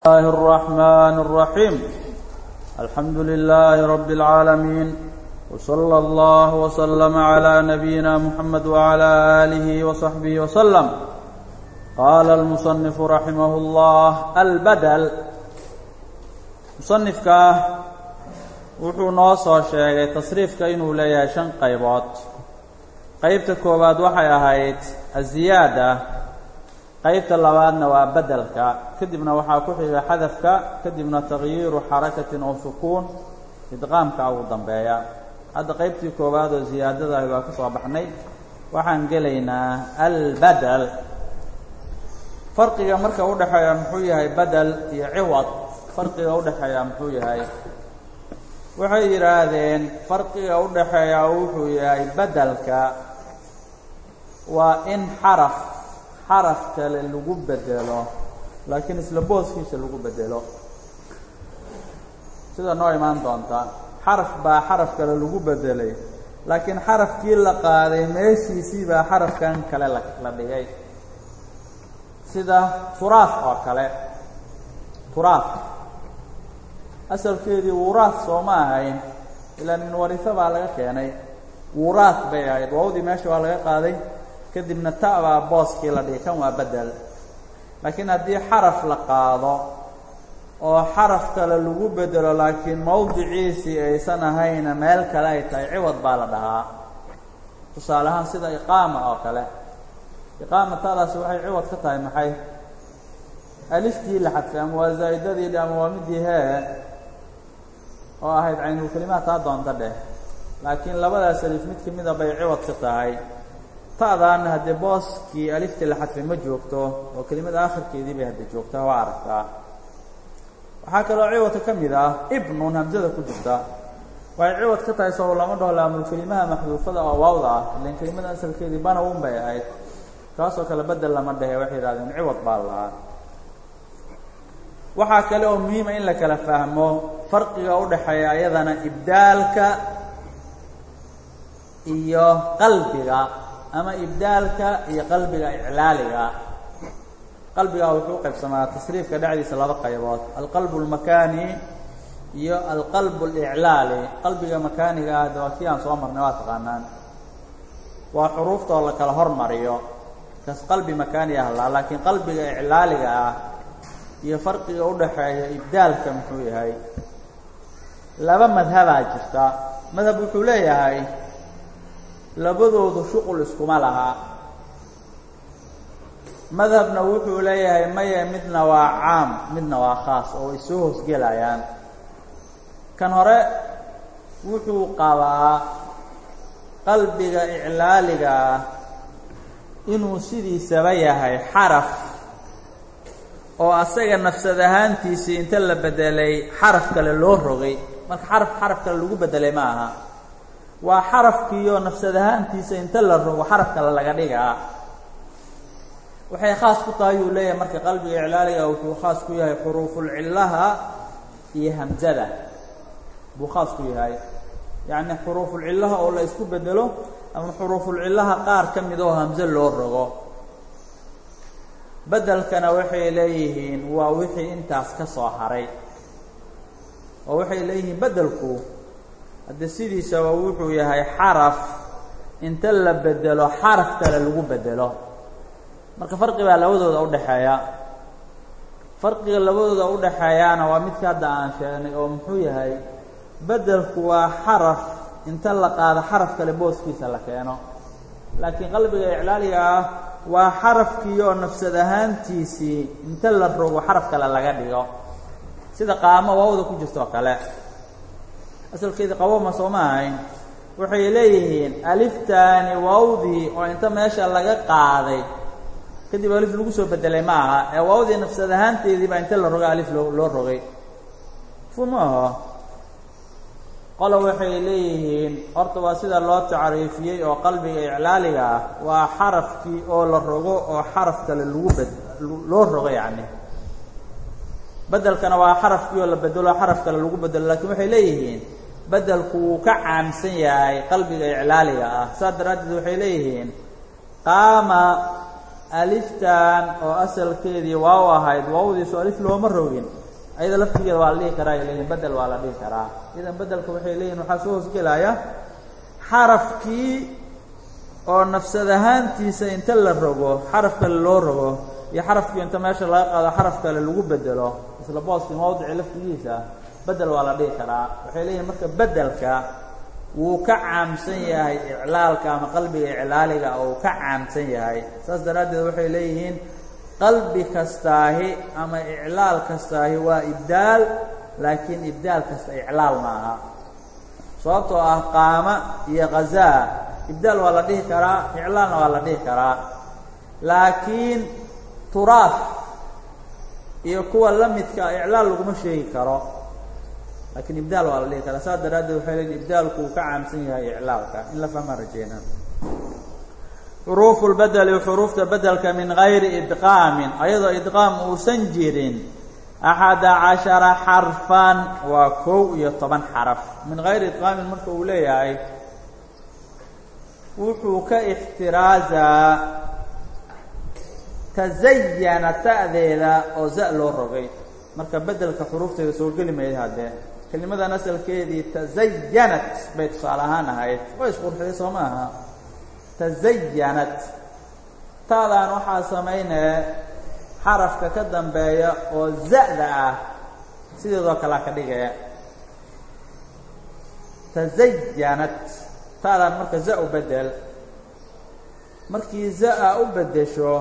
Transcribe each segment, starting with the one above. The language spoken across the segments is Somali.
الله الرحمن الرحيم الحمد لله رب العالمين وصلى الله وسلم على نبينا محمد وعلى آله وصحبه وسلم قال المصنف رحمه الله البدل musanifka wuxuu noo soo sheegay tasriifka inuu leeyahay shan qaybood qaybta koowaad waxay ahayd aziyaada qaybta labaadna waa bedelka kadibna waxaa ku xiga xadafka kadibna takyiiru xarakatin oo sukuun idqaamka ugu dambeeya. Hadda qaybtii koowaad oo ziyaadadahi waa ka soo baxnay. Waxaan gelaynaa albadel farqiga marka udhexeeya muxuu yahay bedel iyo ciwad. Farqiga udhexeeya muxuu yahay. Waxay yidhaahdeen farqiga udhexeeya wuxuu yahay bedelka waa in xaraf xaraf kale lagu bedelo laakiin isla booskiisa lagu bedelo. Sida noo imaan doonta xaraf baa xaraf kale lagu bedelay laakiin xarafkii la qaaday meeshiisii baa xarafkan kale la dhigay. Sida turaaf oo kale turaaf. Asalkeedii wuraaf sooma ahayn ilaa min wariso baa laga keenay. Wuraaf bay ahayd waawdii meesha waa laga qaaday kadibna ta baa booskii la dhigay kan waa bedel. Laakiin haddii xaraf la qaado oo xaraf kale lagu bedelo laakiin mawdiciisii aysan ahayna meel kale ay tahay ciwad baa la dhahaa. Tusaale ahaan sida iqaama oo kale. Iqaama taadaasi waxay ciwad ka tahay maxay? Aliftii la xadfay ama waa zaa'idadii ama waa midii hee oo ahayd caynulkelimaha taa doonta dheh laakiin labadaas alif mid ka mida bay ciwad ka tahay ta'daana haddee booskii aliftii la xadfay ma joogto oo kelimada aakhirkeedii bay hadda joogtaa waa aragtaa. Waxaa kaloo ciwadka ka mid ah ibnun hamsada ku jirta. Waxay ciwad ka tahay sow lama dhaho laamulkelimaha maxduufada oo waawda ah ilan kelimada asalkeedii banawun bay ahayd. Kaasoo kale bedel lama dhehe waxay yidhahdeen ciwad baa lahaa waxaa kale oo muhiima in la kala fahmo farqiga udhexeeya ayadana ibdaalka iyo qalbiga ama ibdaalka iyo qalbiga iclaaliga. Qalbiga wuxuu qaybsamaa tasriifka dhexdiisa laba qaybood. Alqalb اlmakani iyo alqalb اliclaali qalbiga makaaniga ah waa kii soo marnay waa taqaanaan. Waa xuruufta oo la kala hormariyo. Kaas qalbi makaani ah laa laakiin qalbiga iclaaliga ah iyo farqiga udhaxeeya ibdaalka muxuu yahay. Laba madhabaa jirta. Madhab wuxuu leeyahay labadoodu shuqul iskuma laha. Madhabna wuxuu leeyahay maye midna waa caam midna waa khaas oo ay soo hoosgelayaan kan hore wuxuu qabaa qalbiga iclaaliga ah inuu sidiisaba yahay xaraf oo asaga nafsad ahaantiisii inta la bedelay xaraf kale loo rogay. Marka xaraf xaraf kale lagu bedelay ma aha waa xarafkiioo nafsad ahaantiisa inta la rogo xaraf kale laga dhigaa. Waxay khaas ku tahay uu leeyahay marka qalbiga iclaaliga wuxuu khaas ku yahay xuruufulcillaha iyo hamzada. Buu khaas ku yahay. Yacni xuruufulcillaha oo la isku bedelo ama xuruufulcillaha qaar ka mid oo hamze loo rogo. Bedelkana waxay leeyihiin waa wixii intaas ka soo haray. Oo waxay leeyihiin bedelku haddii sidiisaba wuxuu yahay xaraf inta la bedelo xaraf kale lagu bedelo marka farqi baa labadooda udhexeeya farqiga labadooda udhexeeyaana waa midka hadda aan sheegnay oo muxuu yahay bedelku waa xaraf inta la qaado xaraf kale booskiisa la keeno. Laakiin qalbiga iclaaliga ah waa xarafkiioo nafsad ahaantiisii inta la rogo xaraf kale laga dhigo. Sida qaamo waawda ku jirto kale asalkeedii qaboma soo ma ahayn waxay leeyihiin aliftaani waawdii oo inta meesha laga qaaday. Kadib alif lagu soo bedelay ma aha ee waawdii nafsad ahaanteedii baa inta la roga alif loo loo rogay. Fu qola waxay leeyihiin horta waa sida loo tacriifiyey oo qalbiga iclaaliga ah waa xarafkii oo la rogo oo xaraf kale lagu bed loo rogo yacni. Bedelkana waa xarafkii oo la bedelo xaraf kale lagu bedelo lakiin waxay leeyihiin bedelku wuu ka caamsan yahay qalbiga iclaaliga ah. Saas daraaddeed waxay leeyihiin qaama aliftan oo asalkeedii waaw ahayd waawdiisu alif looma rogin. Ayada laftigeeda waa la dhihi karaa ay leeyihiin bedel waa la dhihi karaa. Idan bedelka waxay leeyihiin waxaa soo hoosgelaya xarafkii oo nafsad ahaantiisa inta la rogo xaraf kale loo rogo iyo xarafkii inta meesha laga qaado xaraf kale lagu bedelo isla booskii mawdici laftigiisa bedel waa la dhihi karaa. Waxay leeyihiin marka bedelka wuu ka caamsan yahay iclaalka ama qalbiga iclaaliga oo uu ka caamsan yahay. Saas daraaddeed waxay leeyihiin qalbi kastaahi ama iclaal kastaahi waa ibdaal laakiin ibdaal kasta iclaal ma aha sababtoo ah qaama iyo khazaa ibdaal waa la dhihi karaa iclaalna waa la dhihi karaa. Laakiin turaaf iyo kuwa la midka iclaal laguma sheegi karo laakiin ibdaal waa la dhihi karaa. Saas daraaddeed waxay leeyiin ibdaalku uu ka caamsan yahay iclaalka. In la fahmaan rajeyna xuruufu lbedeli xuruufta bedelka min gayri idqaamin. Ayadoo idqaam uusan jirin. Axada cashara xarfan waa kow iyo toban xaraf. Min gayri idqaamin marka uu leeyahay wuxuu ka ixtiraasaa tasayana ta'deeda oo za loo rogay. Marka bedelka xuruufteeda soo geli mayda haddee kelimadan asalkeedii tazayanat bay tusaale ahaan ahayd. Way isqurxiday soo ma aha. Tazayanat. Taadaan waxaa samaynaya xarafka ka dambeeya oo za'da ah. Sideedoo kalea ka dhigaya. Tazayanat. Taadaan marka za u bedel. Markii za-a u beddesho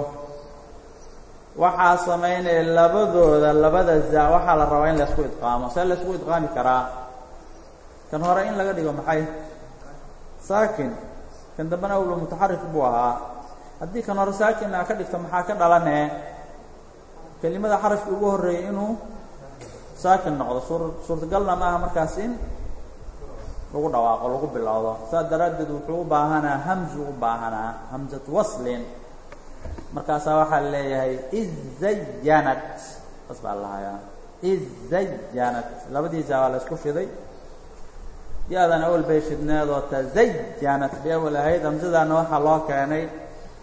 waxaa samaynaya labadooda labada za waxaa la rabaa in laysku idqaamo. See laysku idqaami karaa. Kan hore in laga dhigo maxay? Saakin. Kan dambena awlo mutaxarik buu ahaa. Haddii kan hore saakin aa ka dhigto maxaa ka dhalanee? Kelimada xarafkii ugu horreeyay inuu saakin noqdo. Suur suurtagalna ma aha markaas in lagu dhawaaqo lagu bilowdo. Saas daraaddeed wuxuu u baahanaa hamzu u baahanaa hamzatu waslin markaasaa waxaa leeyahay izayanat saas baa lahayaa izayanat labadiisa waa la isku shiday. Ya-dan awal bay shidneedoo tazayanat bay awal ahayd. Hamsadaana waxaa loo keenay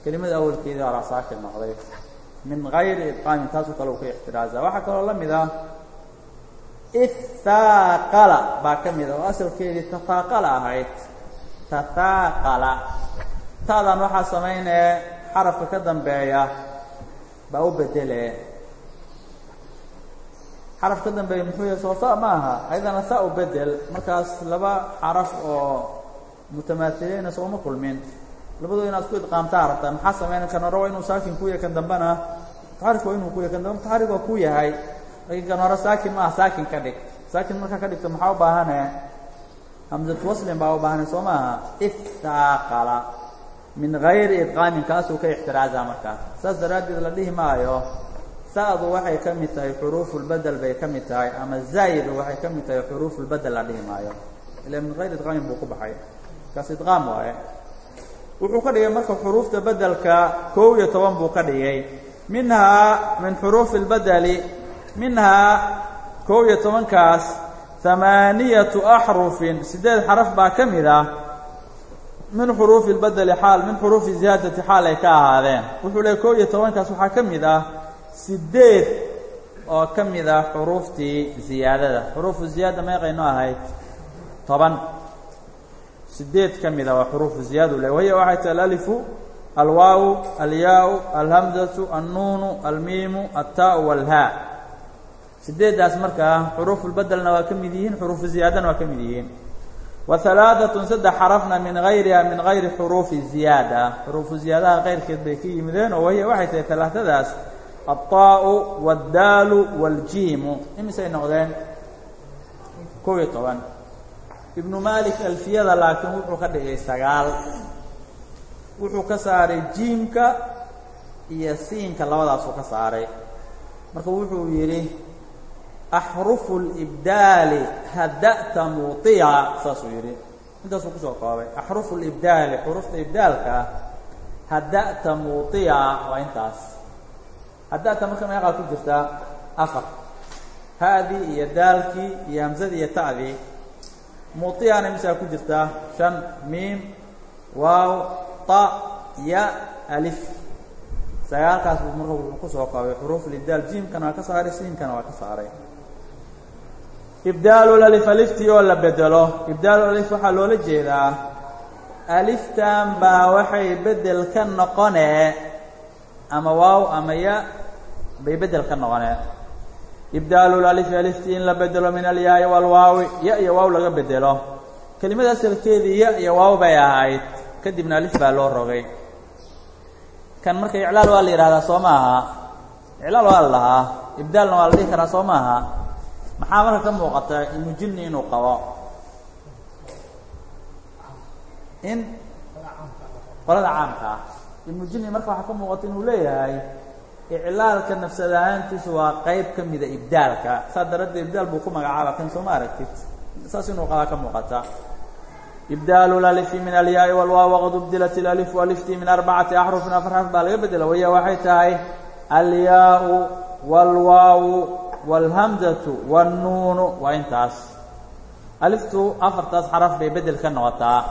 kelimada awalkeedii horaa saakin noqday. Min gayri idqaamin taasoo kale uu ka ixtiraaza waxaa kaloo la mid ah ithaaqala baa ka mid ah oo asalkeedii tathaaqala ahayd. Tathaaqala taadan waxaa samaynaya xarafka ka dambeeya baa u bedele. Xaraf ka dambeeya muxuu yahay soo sa ma aha ayadana saa u bedel. Markaas laba xaraf oo mutamaahiliina sooma kulmin. Labadooda inaad ku idqaamtaa rabtaa maxaa sameynay kan waa inuu saakin ku yahay kan dambena? Mutaxarik waa inuu ku yahay kan dambe mutaxarik waa ku yahay. Laakiin kan hore saakin maaha saakin ka dhig. Saakin markaa ka dhigto maxaa u baahane hamsatu waslin baa u baahanay soo maaha? Ithaaqala min gayri idqaamin kaasuu ka ixtiraaza markaas. Saas daraaddeed la dhihi maayo sa-du waxay ka mid tahay xuruufulbedel bay ka mid tahay ama zaayidu waxay ka mid tahay xuruufulbedel la dhihi maayo. Ila min gayri idqaamin buu ku baxay. Kaas idqaam waaye. Wuxuu ka dhigay marka xuruufta bedelka kow iyo toban buu ka dhigay. Minhaa min xuruufi اlbedeli minhaa kow iyo tobankaas hamaaniyatu axrufin siddeed xaraf baa ka mid ah min xuruufi اlbedeli xaal min xuruufi ziyaadati xaal ay ka ahaadeen. Wuxuu leey kow iyo tobankaas waxaa ka mid ah sideed oo ka mid ah xuruuftii ziyaadada. Xuruufu ziyaada meeqayno ahayd toban. Sideed ka mid a waa xuruufu ziyaadu le wahiya waxay tahay alalifu alwaaw alyaa alhamzatu annuunu almiimu altaau walhaa. Sideeddaas markaa xuruufulbedelna waa ka mid yihiin xuruufu ziyaadana waa ka mid yihiin wahalaaatun saddex xarafna min hayriha min hayri xuruufi ziyaada. Xuruufu ziyaadaha keyrkeed bay ka yimideen oo wahiya waxay tahay talaatadaas. Alطaau waddaalu wاljiimu imisay noqdeen? Kow iyo toban. Ibnu malik alfiyada laakiin wuxuu ka dhigay sagaal. Wuxuu ka saaray jiimka iyo siinka labadaasuu ka saaray. Marka wuxuu yidhi axrufu libdaali hada'ta muiya saasuu yidhi intaasuu ku soo koobay axrufu libdaali xurufta ibdaalka hada'ta muiya waa intaas hada'ta marka meeqaa ku jirtaa afar ha'dii iyo daalkii iyo hamsadii iyo ta'dii muطiyana misaa ku jirtaa shan miim waaw ta ya alif sagaalkaas buu marka wuxuu ku soo koobay xuruuf libdaal jiimkana waa ibdaalu alif aliftii oo la bedelo ibdaalu alif waxaa loola jeedaa aliftan baa waxay bedel ka noqonee ama waaw ama ya bay bedel ka noqonee ibdaalu lalifi aliftii in la bedelo min alyaai walwaawi ya iyo waaw laga bedelo kelimada asalkeedii ya iyo waaw bay ahayd kadibna alif baa loo rogay. Kan marka iclaal waa la yidhahdaa soo maaha. Iclaal waa la dhahaa ibdaalna waa la dhihi karaa soo maaha maxaa marka ka muuqata ibnu jinni inuu qabo? In qolada caamka ah. Ibnu jinni marka waxaa ka muuqata inuu leeyahay iclaalka nafsad waa qayb ka mida ibdaalka. Saas daraaddeed ibdaal buu ku magacaaba kan soo ma aragtid? Saas inuu qabaa ka muuqata. Ibdaalu lalifi min alyaai walwaaw waqad ubdilat ilalifu aliftii min arbacati axrufin afar xarf baa laga bedela waya waxay tahay alyaau walwaawu walhamzatu wannuunu waa intaas. aliftu afartaas xaraf bay bedel ka noqotaa.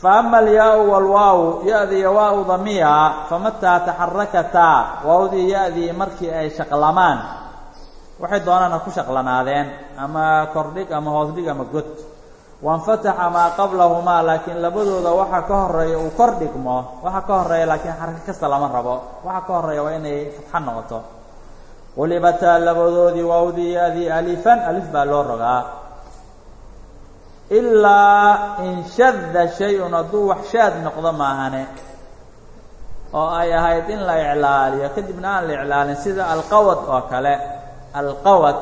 fa ama alyaau walwaawu ya-di iyo waawda miya famataa taxarakataa waawdii ya-dii markii ay shaqlamaan waxay doonaan ha ku shaqlanaadeen ama kordhig ama hoosdhig ama god wainfataxa maa qablahumaa laakiin labadooda waxa ka horreeya uu kor dhigmo waxa ka horreeya laakiin xarako kasta lama rabo waxa ka horreeya waa inay fatxo noqoto qulibataa labadoodii waawdii alifan alif baa loo rogaa. Ilaa in shadda shay-un hadduu wax shaad noqdo maahane. Oo ay ahayd in la iclaaliyo kadibna aan la iclaalin sida alqawad oo kale. Alqawad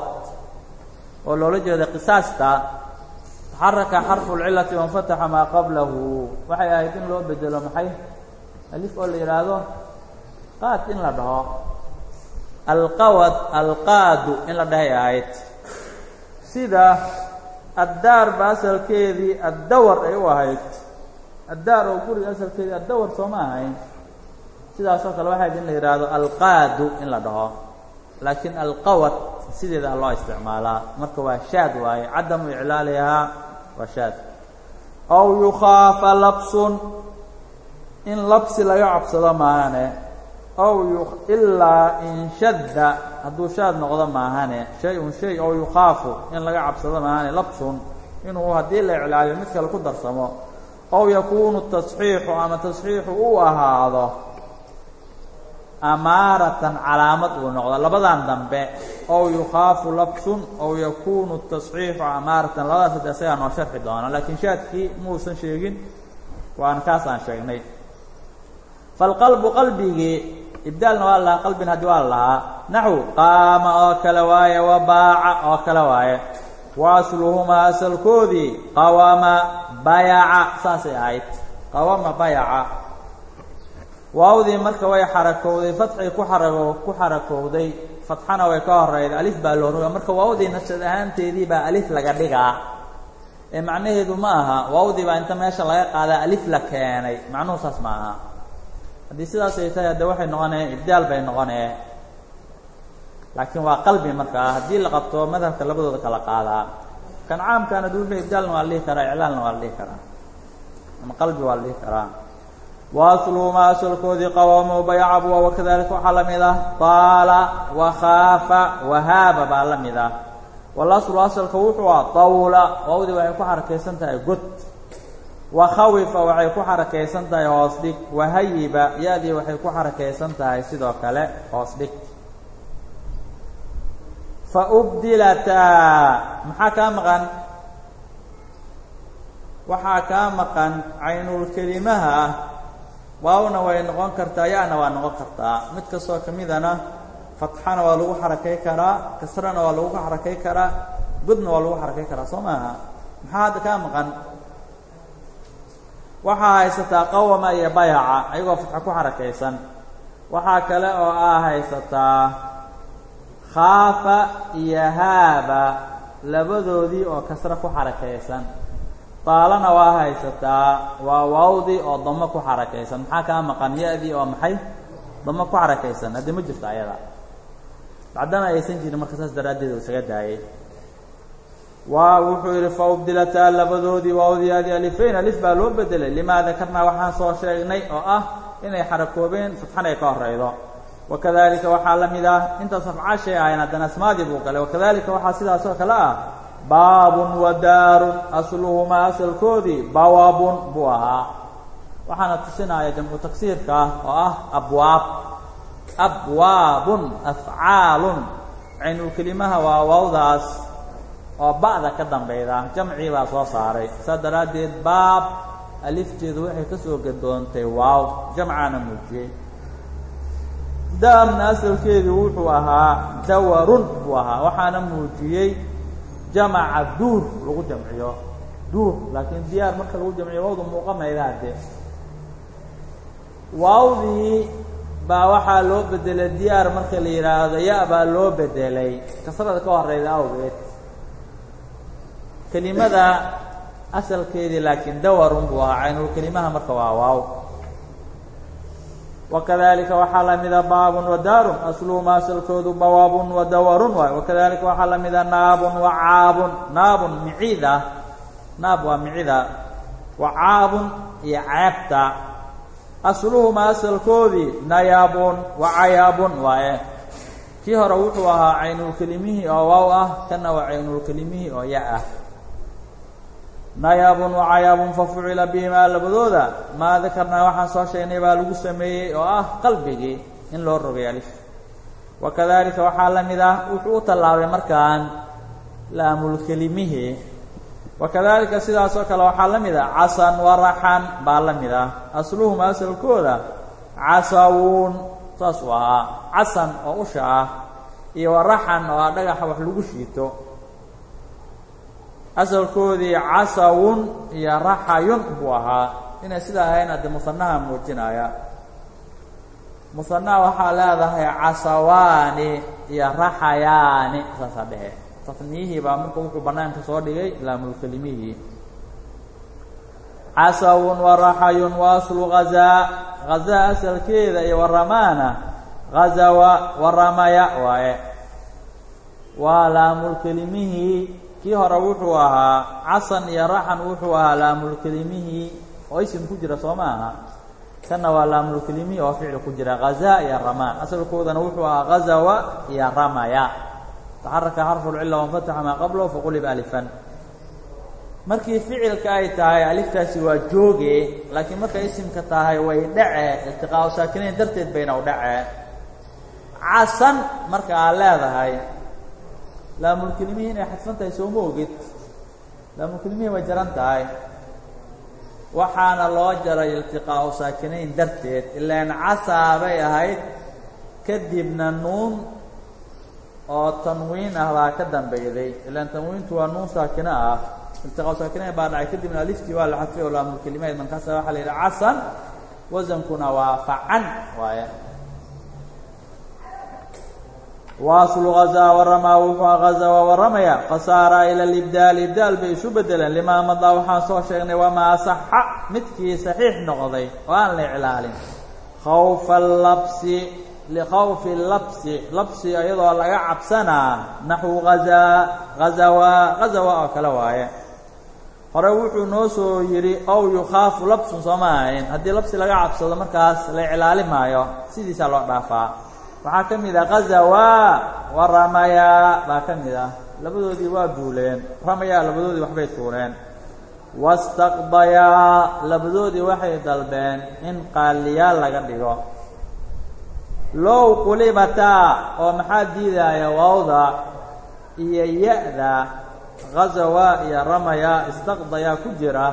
oo loola jeeda qisaasta taxaraka xarfu lcilati wainfataxa maa qablahu. Waxay ahayd in loo bedelo maxay? Alif oo la yidhaahdo qaad in la dhaho alqawad alqaadu in la dhahay ahayd sida addaar ba asalkeedii addawar ay u ahayd. Addaar oo guriga asalkeedii addawar sooma ahayn. Sidaasoo kale waxay in la yidhaahdo alqaadu in la dhaho. Laakiin alqawad sideeda loo isticmaalaa. Marka waa shaad waaye. Cadamu iclaalihaa waa shaad. Aw yukhaafa labsun. In labsi laga cabsado maahane aw ilaa in shadda hadduu shaad noqdo maahane shay-un shay ow yukhaafu in laga cabsado maahane labsun inuu haddii la iclaaliyo mid kale ku darsamo. Ow yakuunu tasxiixu ama tasxiixu uu ahaado amaaratan calaamad uu noqdo. Labadan dambe ow yukhaafu labsun ow yakuunu tasxiixu amaaratan. Labadaas hadde isagaa noo sharxi doona laakiin shaadkii muusan sheegin waan kaas aan sheegnay falqalbu qalbigii ibdaalna waa la lahaa qalbin haddii waa la lahaa naxwu qaama oo kale waaye wa baaca oo kale waaye. Wa asluhumaa asalkoodii qawama bayaca saasay ahayd. Qawama bayaca waawdii marka way xarakowday fatxay ku xarago ku xarakowday. Fatxana way ka horeyda alif baa loo roga marka waawdii nafsad ahaanteedii baa alif laga dhigaa. Ee macnaheedu ma aha waawdii baa inta meesha laga qaadaa alif la keenay. Macnuhu saas ma aha haddii sidaas ay tahay hadde waxay noqonayeen ibdaal bay noqonee. Laakiin waa qalbi markaa haddii la qabto madhabka labadooda kala qaadaa kan caamkaana duulka ibdaalna waa la dhihi karaa iclaalna waa la dhihi karaa. Ama qalbi waa la dhihi karaa. Wa asluhumaa asalkoodii qawamo bayacabu wa wakadalika waxaa la mid ah taala wakhaafa wahaaba baa la mid ah. Walaslu asalka wuxuu ah tawla. Waawdii waxay ku xarakaysan tahay god wakhawifa waxay ku xarakaysan tahay hoos dhig. Wahayiba ya-dii waxay ku xarakaysan tahay sidoo kale hoos dhig. Fa ubdilataa maxaa kaa maqan? Waxaa kaa maqan caynulkelimaha ah waawna way noqon kartaa ya-na waa noqon kartaa. Mid kastoo ka midana fatxana waa lagu xarakay karaa kasrana waa lagu xarakay karaa godna waa lagu xarakay karaa soo maaha? Maxaa hadda kaa maqan waxaa haysataa qawama iyo bayaca ayagoo fatxo ku xarakaysan waxaa kale oo aa haysataa khaafa iyo haaba labadoodii oo kasre ku xarakaysan taalana waa haysataa waa waawdii oo damo ku xarakaysan maxaa kaa maqan? Ya-dii oo maxay? Damo ku xarakaysan haddii ma jirto ayada. Bacdana aysan jirin marka saas daraaddeed uu isaga daayay waa wuxuu yidhi fa ubdilataa labadoodii waawdiyaadii alifayn alif baa loo bedelay. Limaa dakarnaa waxaan soo sheegnay oo ah inay xarakoobeen fatxana ay ka horeydo wakadalika waxaa la mid ah intaas afcaashay ahayn haddana asmaadii buu galay. Wakadalika waxaa sidaas oo kale ah baabun wa daarun asluhumaa asalkoodii bawabun buu ahaa. Waxaana tusinaya jamcu tagsiirka ah oo ah abwaab abwaabun afcaalun. Caynulkelimaha waa waawdaas oo ba'da ka dambayda jamcii baa soo saaray. Saas daraaddeed baab alifteedu waxay ka soo gadoontay waaw jamcaana muujiyey. Daarna asalkeedu wuxuu ahaa dawarun buu ahaa waxaana muujiyey jamaca duur lagu jamciyo. Duur laakiin diyaar marka lagu jamciyo waawdu muuqamaydaa de waawdii baa waxaa loo bedelay diyaar marka la yidhaahdo ya baa loo bedelay. Kasrada ka horeyda awgeed kelimada asalkeedii laakiin dawarun buu ahaa caynulkelimaha marka waa waaw. Wakadalika waxaa lamida baabun wa daarun asluhuma asalkoodu bawaabun wa dawarun waay wakadalika waxaa lamida naabun wa caabun. Naabun micida naab waa micida wa caabun iyo ceebta asluhumaa asalkoodii nayaabun wa cayaabun waaye. Kii hore wuxuu ahaa caynulkelimihii oo waaw ah kana waa caynulkelimihii oo ya ah nayaabun wa cayaabun fa fucila bihimaa labadooda. Maa dakarnaa waxaan soo sheegnay baa lagu sameeyey oo ah qalbigii in loo rogay alif. Wakadalika waxaa la mid ah wuxuu u tallaabay markaan laamulkelimihii wakadalika sidaas oo kale waxaa la mid ah casan waraxan baa la mid ah. Asluhuma asalkooda casawuun saas ahaa casan oo usha ah iyo waraxan oo ah dhagaxa wax lagu shiito asalkoodii casawun iyo raxayun buu ahaa. Inay sidaa ahayn hadde musanaha muujinaya. Musanaha waxaa leedahay casawaani iyo raxayaani saasaa dhehe tasniyihii baa marka wuxuu banaanka soo dhigay laamulkelimihii casawun waraxayun wa aslu hazaa asalkeeda iyo waramaana hazawa waramaya waaye. Waa laamulkelimihii kii hore wuxuu ahaa casan iyo raxan wuxuu ahaa laamulkelimihii oo isim ku jira soo ma aha kana waa laamulkelimihii oo ficil ku jira hazaa iyo ramaa asalkoodana wuxuu ahaa hazawa iyo ramaya. Taxaraka xarfu lcila wanfataxa maa qablahu faqulib alifan. Markii ficilka ay tahay aliftaasi waa jooge laakiin markay isimka tahay way dhace. Iltiqaau saakinayn darteed bayna u dhace. Casan marka aad leedahay laamulkelimihii inay xadfan tahay sooma ogid. Laamulkelimihii way jaran tahay. Waxaana loo jaray iltiqaau saakinayn darteed ilaan casaa bay ahayd kadibna nuun oo tanwiin ah baa ka dambeyday ilaan tanwiintu waa nuun saakino ah. Iltiqaa saakinayn baa dhacay kadibna aliftii waa la xadfay oo laamulkelimaad markaasa waxaa la yidhaha casan wasankuna waa facan waaye waaslu hazaa waramaa wuxuu hazawa waramaya fasaara ila libdaal ibdaal bay isu bedeleen limaa madaa waxaan soo sheegnay wamaa saxa midkii saxiix noqday oo aan la iclaalin khawfa labsi likhawfi labsi labsi iyadoo laga cabsanaa naxwu hazaa hazawa hazawa oo kale waaye hore wuxuu noo soo yidhi ow yukhaafu labsun sooma ahayn haddii labsi laga cabsado markaas la iclaali maayo sidiisaa loo dhaafaa waxaa ka mid ah hazawa wa ramaya baa ka mid ah labadoodii waa duuleen ramaya labadoodii waxbay tuureen. Wastaqdayaa labadoodii waxay dalbeen in qaaliyaal laga dhigo. Low qulibataa oo maxaa diidaaya waawda iyo ya-da? Hazawa iyo ramaya istaqdayaa ku jira.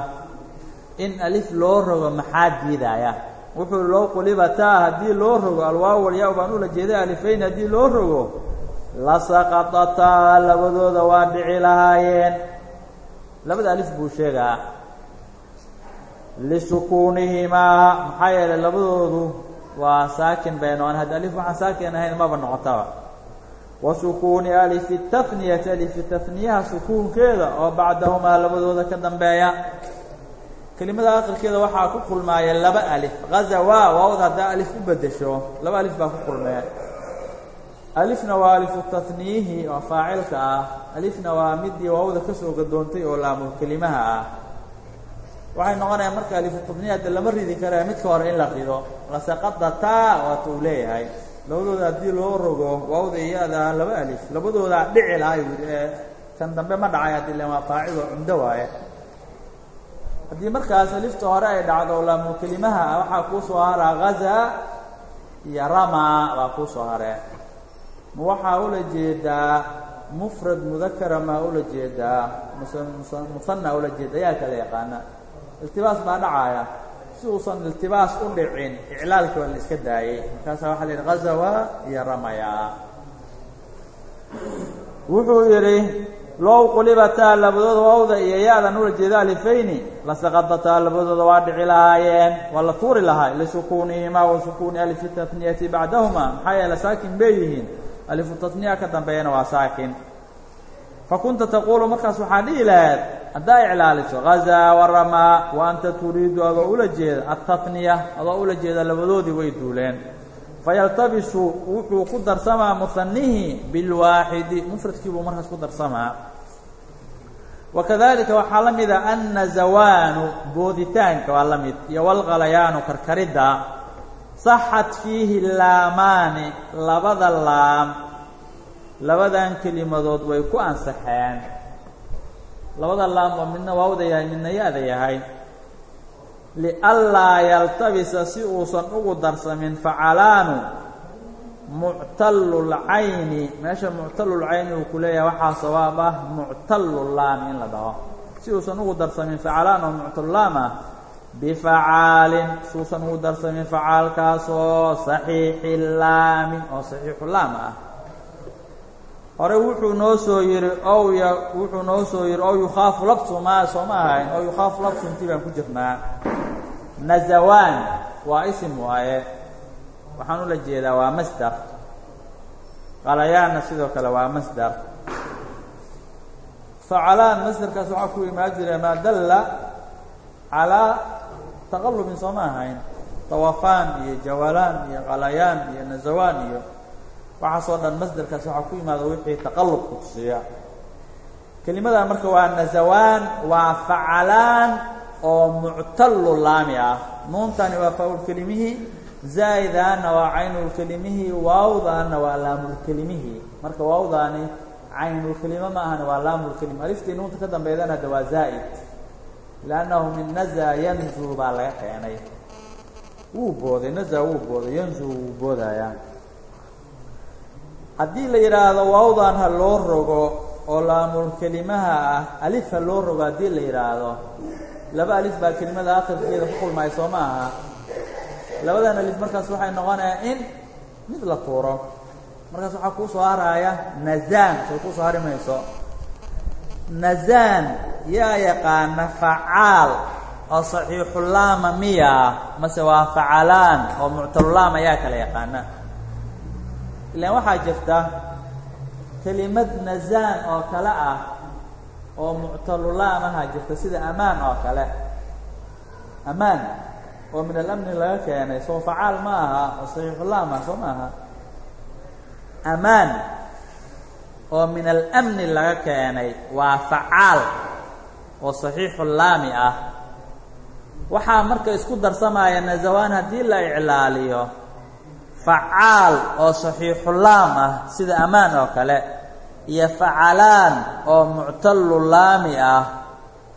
In alif loo rogo maxaa diidaaya wuxuu loo qulibataa haddii loo rogo alwaaw walyaa baan ula jeeday alifayn haddii loo rogo lasaqadataa labadooda waa dhici lahaayeen. Labada alif buu sheegaa. Lisukuunihimaa maxaa yeelay labadoodu waa saakin bay noqon haddi alif waxaan saakin ahayn maba noqotaba. Wa sukuuni alifi tafniyati alifi tafniyaha sukuunkeeda oo bacdahumaa labadooda ka dambeeya kelimada akhirkeeda waxaa ku kulmaaya laba alif. Hazawa waawda haddaa alif u bedesho laba alif baa ku kulmee alifna waa alifu tafniyihi oo faacilka ah. Alifna waa midii waawda ka soo gadoontay oo laamul kelimaha ah. Waxay noqonayaan marka alifu tadniyada lama ridi karaya midka hore in la rido. Lasaqadataa waata uu leeyahay. Labadooda haddii loo rogo waawda iyada laba alif. Labadoodaa dhici laha yuu yidhi ee kan dambe ma dhacay haddii le waa oo cumdo waaye haddii markaas alifta hore ay dhacdo laamu kelimaha ah waxaa kuu soo haraa ghaza iyo rama baa kuu soo haree ma waxaa ula jeedaa mufrad mudakara maa ula jeedaa musanna ula jeeda ayaa kala yaqaana. Iltibaas baa dhacaaya si uusan iltibaas u dhicin iclaalkii waa la iska daayey. Markaasaa waxa la yidhi ghazawa iyo ramaya wuxuu yidhi low qulibataa labadooda waawda iyo ya-dan ula jeeda alifayni lasaqadataa labadooda waa dhici lahaayeen waa la tuuri lahaa lisukuunihimaa wa sukuuni alifi tatniyati bacdahuma maxaa yeele saakin bay yihiin alifu tatniya ka dambeeyana waa saakin. Fa kunta taquulu markaas waxaa dhihi lahayd haddaa iclaaliso gazaa waramaa wa anta turiidu adoo ula jeeda altatniya adoo ula jeeda labadoodii way duuleen fayaltabisu wuxuu ku darsamaa muhanihi bilwaaxidi mufradkii buu markaas ku darsamaa wakadalika waxaa la mida annazawaanu booditaanka waa la mid iyo walqalayaanu karkaridda saxat fiihi laamaani labada laam labadan kelimadood way ku ansaxeen labada laam oo midna waawda yahay midna ya-da yahay lianlaa yaltabisa si uusan ugu darsamin facalaanu muctallulcayni meesha muctallulcayni uu ku leeyahay waxaa sawaab ah muctallulaami in la dhaho. si uusan ugu darsamin facalaan oo muctallulaam ah bifacaalin si uusan ugu darsamin facaalkaasoo saxiixi laami oo saxiixu laam ah hore wuxuu noo soo yihi ow wuxuu noo soo yihi ow yukhaafu labsu ma soo ma ahayn. ow yukhaafu labsu baan ku jirnaa nazawaan. Waa isim waaye. Waxaan ula jeedaa waa masdar. Qalayaanna sidoo kale waa masdar. Facalaan masdarkaas waxaa ku imaan jira maa dalla calaa taqallubin soo ma ahayn. Tawafaan iyo jawalaan iyo qalayaan iyo nazawaan iyo waxaasoo dhan masdarkaas waxaa ku yimaada wixii taqallubku tusiya kelimadan marka waa nazawaan waa facalaan oo muctallu laami ah. Nuuntani waa faa-ulkelimihii zaa'idaana waa caynulkelimihii waawdaana waa laamulkelimihii marka waawdaani caynulkelima ma ahani waa laamulkelima aliftii nuunta ka dambeydana de waa zaa'id. Liannahu min naza yanzu baa laga keenay. Wuu booday naza wuu booday yanzu wuu boodayaa haddii la yidhaahdo waawdan ha loo rogo oo laamulkelimaha ah alif ha loo rogo haddii la yidhaahdo laba alif baa kelimada akhirkeeda ku kulmaya soo ma aha. Labadan alif markaas waxay noqonayaa in mid la tuuro. Markaas waxaa kuu soo haraaya nazaan soo kuu soo hari mayso. Nazaan yaa yaqaana facaal oo saxiixulaama miya mase waa facalaan oo muctalulaam ayaa kala yaqaana. Ilaan waxaa jirta kelimad nazaan oo kale ah oo muctalulaam ahaa jirta sida amaan oo kale. Amaan oo min alamni laga keenay soo facaal ma aha oo saxiixulaam ah soo ma aha. Amaan oo min alamni laga keenay waa facaal oo saxiixulaami ah. Waxaa marka isku darsamaya nazawaan haddii la iclaaliyo facaal oo saxiixulaam ah sida amaan oo kale iyo facalaan oo muctallu laami ah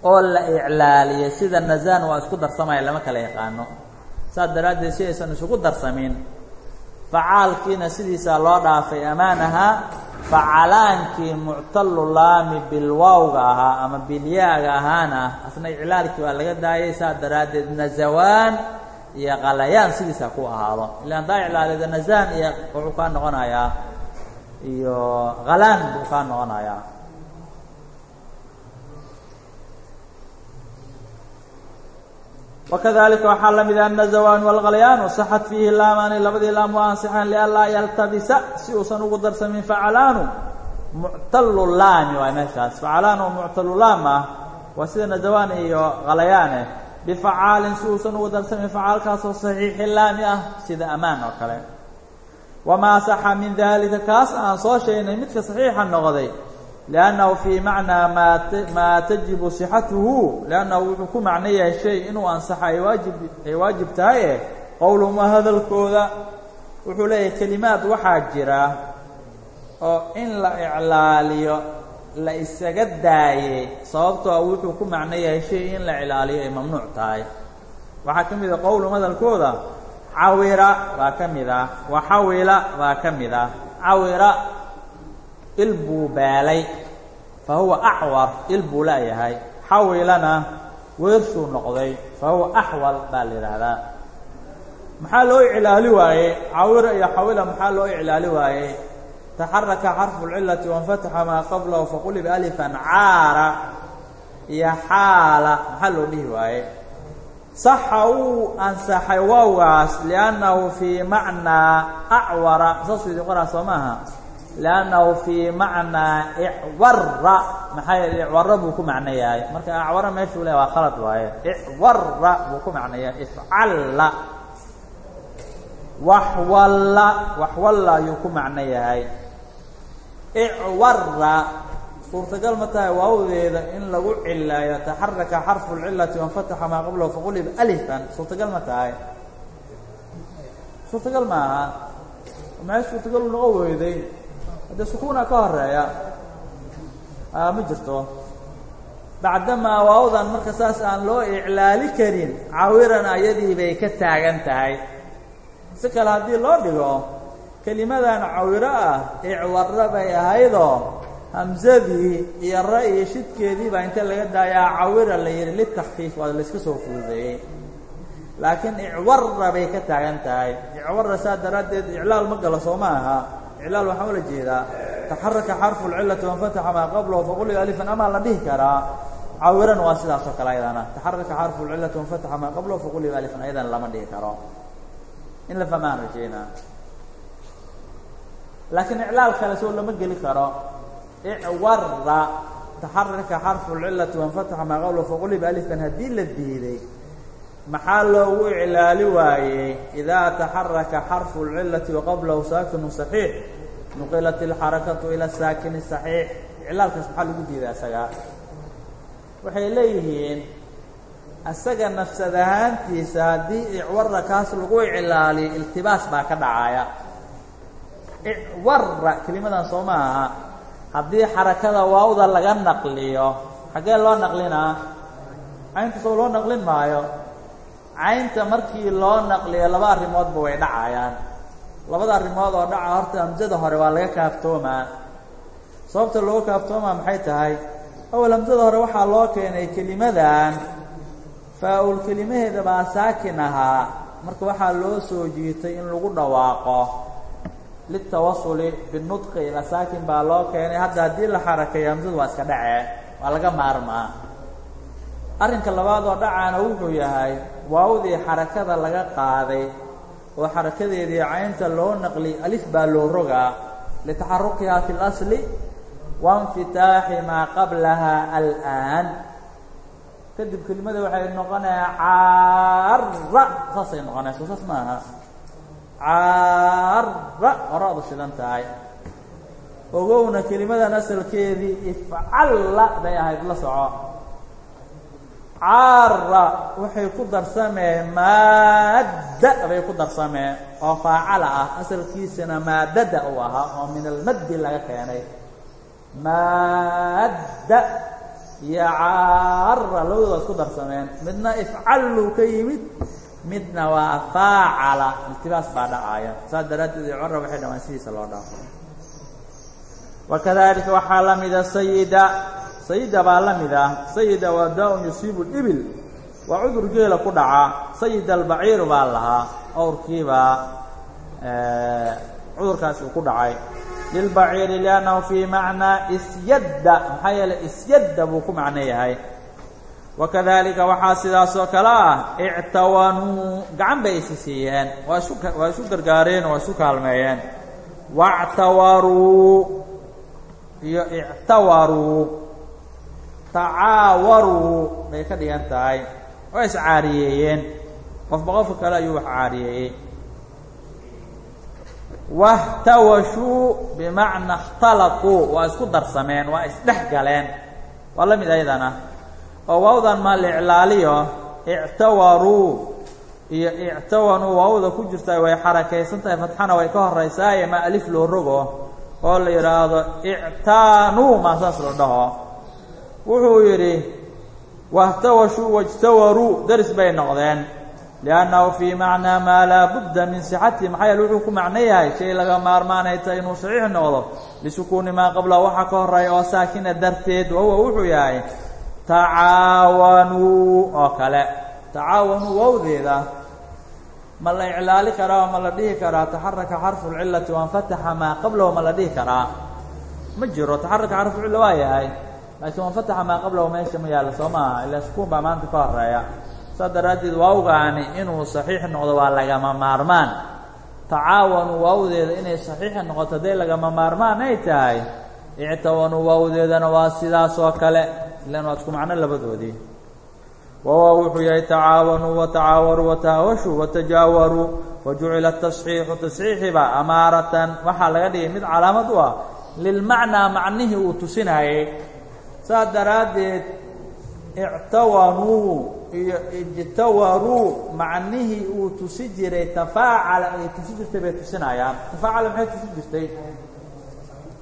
oo la iclaaliyay sida nazaan waa isku darsamaya lama kala yaqaano. Saas daraaddeed si aysan isugu darsamin facaalkiina sidiisaa loo dhaafay amaan ahaa facalaankii muctallu laami bilwaawga ahaa ama bilyaaga ahaana asna iclaalkii waa laga daayay saas daraaddeed nazawaan iyo qalayaan sidiisa ku ahaado. Ila haddaa iclaalida nazaan iyo wuxuu kaa noqonayaa iyo halaan buu kaa noqonayaa wakadalika waxaa la mid annazawaan walqalyaanu saxat fiihi laamaani labadii laam waa ansixaan lianlaa yaltabisa si uusan ugu darsamin facalaanu muctallu laami waa meeshaas. Facalaan oo muctallu laam ah waa sida nazawaan iyo khalayaane bifacaalin si uusan ugu darsamin facaalkaasoo saxiixi laami ah sida amaan oo kale wamaa saxa min dalika kaas aan soo sheegnay midka saxiixa noqday liannahu fii macnaa maa maa tajibu sixatuhu liannahu wuxuu ku macno yahay shay inuu ansaxo ay waajib ay waajib tahaye qowluhuma hadalkooda wuxuu leeyahay kelimaad waxaa jira oo in la iclaaliyo la isaga daayey sababtoo wuxuu ku macno yahay shay in la iclaaliyo ay mamnuuc tahay waxaa ka mid a qowlum hadalkooda cawira baa ka mid ah. Waxawila baa ka mid ah. Cawira il buu baalay. Fa huwa acwar il buu laayahay xawilana weershuu noqday. Fa huwa axwal baa la yidhaahdaa. Maxaa loo iclaali waayey? Cawira iyo xawila maxaa loo iclaali waayey? Taxaraka xarfu اlcilati waاnfataxa maa qablahu faqulib alifan caara iyo xaala. Maxaa loo dhihi waaye saxa uu ansaxay waawgaas liannahu fii macnaa acwara saasuu idin qoraa soo maaha. Liannahu fii macnaa icwara maxaa yeele icwara buu ku macno yahay marka acwara meeshuu le waa khalad waaye. Icwara buu ku macno yahay ifcalla waxwalla waxwalla ayuu ku macno yahay icwara suurtagal ma tahay waawdeeda in lagu cilayo taxaraka xarfu اlcilati waاnfataxa maa qablahu faqulib alifan? Suurtagal ma tahay. Suurtagal ma aha. Maxay suurtagal u weyday. Haddee sukuuna ka horreeya ma jirto. Bacdamaa waawdan marka saas aan loo iclaali karin cawirana ayadii bay ka taagan tahay. Si kale haddii loo dhigo kelimadan cawiro ah icwara bay ahaydoo hamsadii iyo ra iyo shidkeedii baa inta laga daayaa cawira la yihi litakfiif waa layska soo fududeeyey. Laakiin icwara bay ka taagan tahay. Icwara saa daraaddeed iclaal ma galo soo ma aha. Iclaal waxaa ula jeedaa taxaraka xarfu lcilati wanfataxa maa qablahu faquliga alifan amaa la dhihi karaa. Cawirana waa sidaas oo kale ayadana taxaraka xarfu lcilati wanfataxa maa qablahu faquliga alifan ayadana lama dhihi karo. In la fahmaan rajeynaa. Laakiin iclaal kale soo lama geli karo iwara taxarirka xarfu lcilati wanfataxa maa qawla faqulliba alifkan haddii la diiday maxaa loogu iclaali waayey idaa taxaraka xarfu lcilati waqablahu saakinu saxiix nuqilat alxarakatu ila saakini saxiix iclaalkaas maxaa lagu diidaa isagaa waxay leeyihiin asaga nafsad ahaantiisa haddii icwara kaas lagu iclaaliyo iltibaas baa ka dhacaaya icwara kelimadan soo ma aha haddii xarakada waawda laga naqliyo xaggee loo naqlinaa caynta soo loo naqlin maayo. Caynta markii loo naqliyo laba arrimoodba way dhacayaan. Labada arrimood oo dhaca horta hamsada hore waa laga kaaftoomaa sababta looga kaaftoomaa maxay tahay? Awal hamsada hore waxaa loo keenay kelimadan. Faa-ul kelimaheeda baa saakin ahaa. Marka waxaa loo soo jiitay in lagu dhawaaqo litawasuli binudqi ila saakin baa loo keenay hadda haddii la xarakeeyo hamsadu waa iska dhacee waa laga maarmaa arrinka labaad oo dhacaana wuxuu yahay waawdii xarakada laga qaaday oo xarakadeedii caynta loo naqli alif baa loo rogaa litaxarukihaa fi اlasli waاnfitaaxi maa qablaha alآan kadib kelimada waxay noqonayaa caara saasay noqonaysa saas ma aha caara horaadu shidan tahay. Ogowna kelimadan asalkeedii ifcalla bay ahayd la soco. Caara waxay ku darsameen maadda bay ku darsameen oo faacala ah asalkiisana maadada uu ahaa oo min almaddi laga keenay. Maadda iyo caara labadooda isku darsameen midna ifcalluu ka yimid midna waa faacala. Iltibaas baa dhacaya. Saas daraaddeed cora waxay dhamaan sidiisa loo dhaafo. Wakadalika waxaa la mida sayida. Sayida baa la mid ah sayida waa daa-un yusiibu ibil. Waa cudur geela ku dhaca. Sayid albaciiru baa lahaa. Awrkiibaa cudurkaas uu ku dhacay. Lilbaciiri liannahu fii macnaa isyadda. Maxaa yeeley isyadda buu ku macno yahay wakadalika waxaa sidaasoo kale ah ictawanuu gacan bay isi siiyeen. Waa isu waa isu gargaareen waa isu kaalmeeyeen. Wactawaruu iyo ictawaruu. Tacaawaruu bay ka dhigan tahay. Waa iscaariyeeyeen qofba qofka kale ayuu wax caariyeeyey. Wahtawashuu bimacna اkhtalaquu waa isku darsameen waa isdhex galeen. Waa la mid ayadana oo waawdan maa liclaaliyo ictawaruu iyo ictawanuu waawda ku jirta way xarakaysan tahay fatxana way ka horeysaaye ma alif loo rogo oo la yidhaahdo ictaanuu maa saas la dhaho. Wuxuu yidhi wahtawashuu wajtawaruu daris bay noqdeen. Liannahu fii macnaa maa laa budda min sixatihi maxaa yeele wuxuu ku macno yahay shay laga maarmaanay tahay inuu saxiix noqdo lisukuuni maa qabla waxa ka horreeya oo saakina darteed. Wahuwa wuxuu yahay tacaawanuu oo kale. Tacaawanuu wawdeeda ma la iclaali karaa ma la dhihi karaa taxaraka xarfu lcilati wanfataxa maa qablahu ma la dhihi karaa. Ma jiro taxaraka xarfu cilla waa yahay laakiin wanfataxa maa qablahu meesha ma yaallo soo maaha. Ilaa sukuun baa maanta ka horreeya saas daraaddeed waawgaani inuu saxiix noqdo waa lagama maarmaan. Tacaawanuu waawdeeda inay saxiixa noqoto hadday lagama maarmaan ay tahay ictawanuu waawdeedana waa sidaas oo kale ilan waa isku macno labadoodii wawa wuxuu yahay tacaawanuu watacaawaruu watahaawashuu watajaawaruu wajucila tasxiixu tasxiixiba amaaratan waxaa laga dhigay mid calaamad u ah lilmacnaa macnihii uu tusinayay saas daraaddeed ictawanuu iyo ijtawaruu macnihii uu tusi jiray tafaacala ay tusi jirtay bay tusinayaan tafaacala maxay tusi jirtay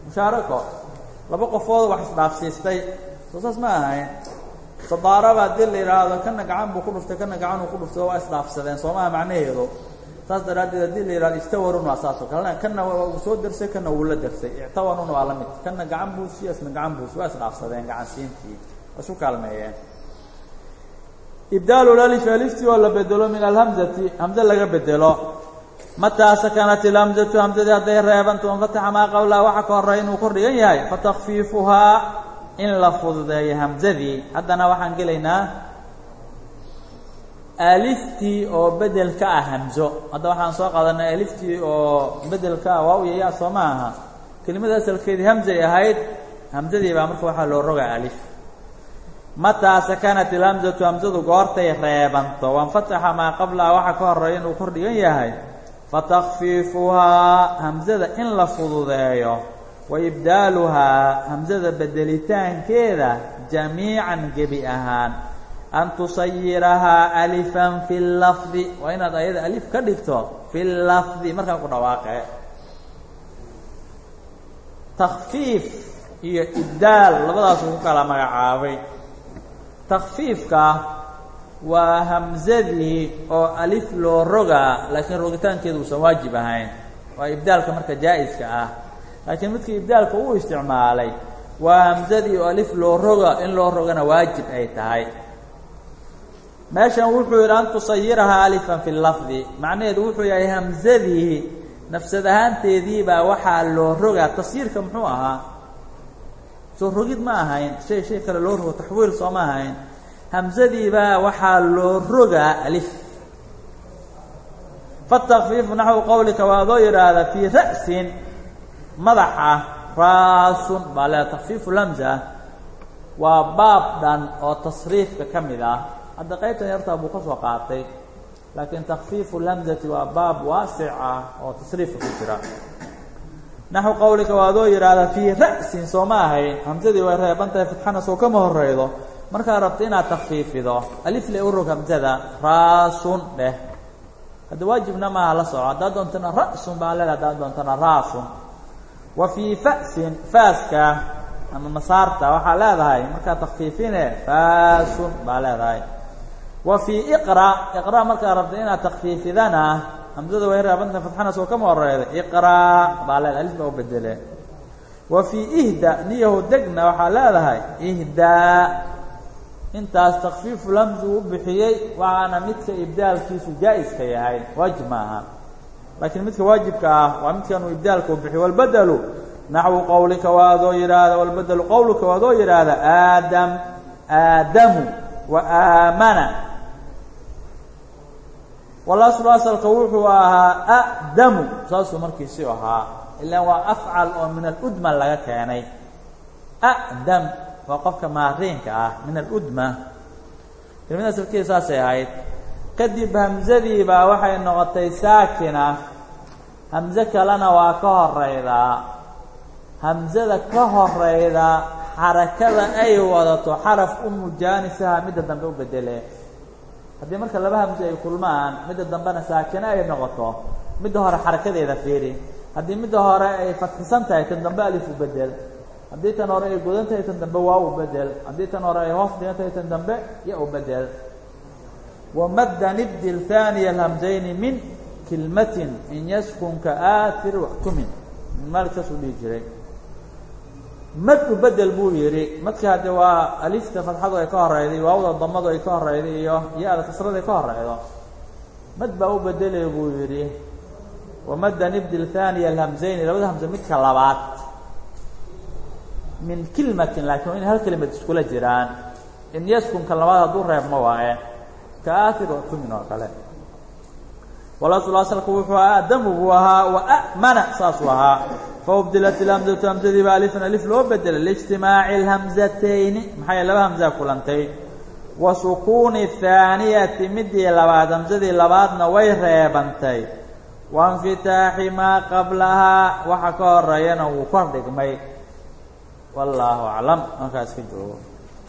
mushaarako laba qofood wax isdhaafsiistay soo saas ma ahayn sadaaraba haddii la kana gacan buu ku dhuftay kana gacanuu ku dhuftay waa isdhaafsadeen soomaha macnaheedu? Saas daraaddeed haddii la yidhahdo istawarun waa saas oo kalena kana uu soo dersay kana wuu la dersay ictawanuna waa la mid. Kana gacan buusi isna gacan buusi waa isdhaafsadeen gacan siintii waa isu kaalmeeyeen. Ibdaalu alif aliftii oo la bedelo min alhamzati. Hamze laga bedelo. Mataa sakanat ilhamzatu hamzadii hadday reebanto anfataxa maa qablaha waxa ka horeya inuu kordhigan yahay fatakfiifuhaa in la fududeeyo hamzadii haddana waxaan gelaynaa aliftii oo bedel ka ah hamzo. Hadda waxaan soo qaadanay aliftii oo bedel ka ah waaw iyo soo ma aha. Kelimada asalkeedii hamzay ahayd hamzadii baa marka waxaa loo rogaa alif. Mataa sakanat ilhamzatu hamzadu goortay reebanto. Wanfataxa maa qablaha waxa ka horreeya inuu kordhigan yahay. Fatakfiifuhaa hamzada in la fududeeyo wa ibdaaluhaa hamzada bedelitaankeeda jamiican gebi ahaan. An tusayirahaa alifan fi lafdi. Waa inaad ayada alif ka dhigto fi lafdi. Markaa ku dhawaaqe takfiif iyo ibdaal labadaasuu ku kala magacaabay. Takfiifka waa hamzadii oo alif loo rogaa laakiin rogitaankeedu uusan waajib ahayn. Waa ibdaalka marka jaa-iska ah laakiin midkii ibdaalka uu isticmaalay waa hamzadii oo alif loo roga in loo rogana waajib ay tahay. Meeshan wuxuu yidhi an tusayirahaa alifan fi lafdi. Macnaheedu wuxuu yahay hamzadii nafsad ahaanteediibaa waxaa loo rogaa tasyiirka muxuu ahaa? Soo rogid ma ahayn shay shay kale loo rogo taxwiil soo ma ahayn. Hamzadiibaa waxaa loo rogaa alif. Fatakfiifu naxwu qowlika waa adoo yidhaahda fii ra'sin madaxa raasun baa le takfiifu lamza waa baab dhan oo tasriifka ka mid ah. Hadda qaybtan yartaa buu ka soo qaatay laakiin takfiifu lamzati waa baab waasic ah oo tasriifka ku jira. Naxwu qowlika waa adoo yidhaahda fii ra'sin soo ma ahayn hamsadii way reeban tahay fatxana soo kama horeydo markaad rabto inaad takfiifido alifle u rog hamsada raasun dheh. Hadda waajibna maaha la soco haddaad doontana ra'sun baa leeda haddaad doontana raasun wa fii fa'sin faaska ama masaarta waxaa leedahay markaad takfiifine faasun baa leedahay. Wa fii iqra iqra markaad rabto inaad takfiifidana hamsada way reebanta fatxana soo kama horeyda iqra baa leedahay alif baa u bedele. Wa fii ihda niyahu degna waxaa leedahay ihdaa intaas takfiifu lamzi u bixiyey waxaana midka ibdaalkiisu jaa-iska yahay waajib ma aha laakiin midka waajibka ah waa midkan uu ibdaalka u bixiy walbedelu naxwu qowlika waa adoo yidhaahda walbedelu qowlika waa adoo yidhaahda aadam aadamu wa aamana. Walaslu asalka wuxuu ahaa adamu saasuu markiisi ahaa ilaan waa afcal oo min aludma laga keenay. Adam waa qofka maariinka ah min aludma. Kelimada asalkeeda saasay ahayd kadib hamzadii baa waxay noqotay saakina. Hamze kalena waa ka horeydaa hamzada ka horeyda xarakada ay wadato xaraf u mujaanisaha midda dambe u bedele. Haddii marka laba hamze ay kulmaan midda dambena saakina ay noqoto midda hore xarakadeeda fiiri. Haddii midda hore ay fatxisan tahay tan dambe alif u bedel. Haddii tan hore ay godan tahay tan dambe waa u bedel. Haddii tan hore ay hoos dhigan tahay tan dambe ya u bedel wamadda nibdil haaniya alhamzayni min kilmatin in yaskunka aafir waxtumin maalik saasuu dhihi jiray. Mad u bedel buu yidhi madka hadde waa alifta fatxadu ay ka horeyday waawda damadu ay ka horeyday iyo ya-da kasrada ay ka horeydo mad baa u bedelay buu yidhi wamadda nibdil haaniya alhamzayni labada hamze midka labaad min kilmatin laakiin waa inay hal kelimad iskula jiraan. In yaskunka labaad hadduu reebmo waaye ka aafir waxtumin oo kale. Walasl asalku wuxuu ahaa adamu buu ahaa wa amana saasuu ahaa. Faubdilat ilhamzatu hamzadiiba alifan alif loo bedelay liijtimaaci اlhamzatayni maxaa yaele laba hamzaa kulantay? Wa sukuuni haaniyati midii labaad hamzadii labaadna way reebantay. Wainfitaaxi maa qablahaa waxa ka horeeyana wuu kor dhigmay. Wallaahu aclam markaa iska joogo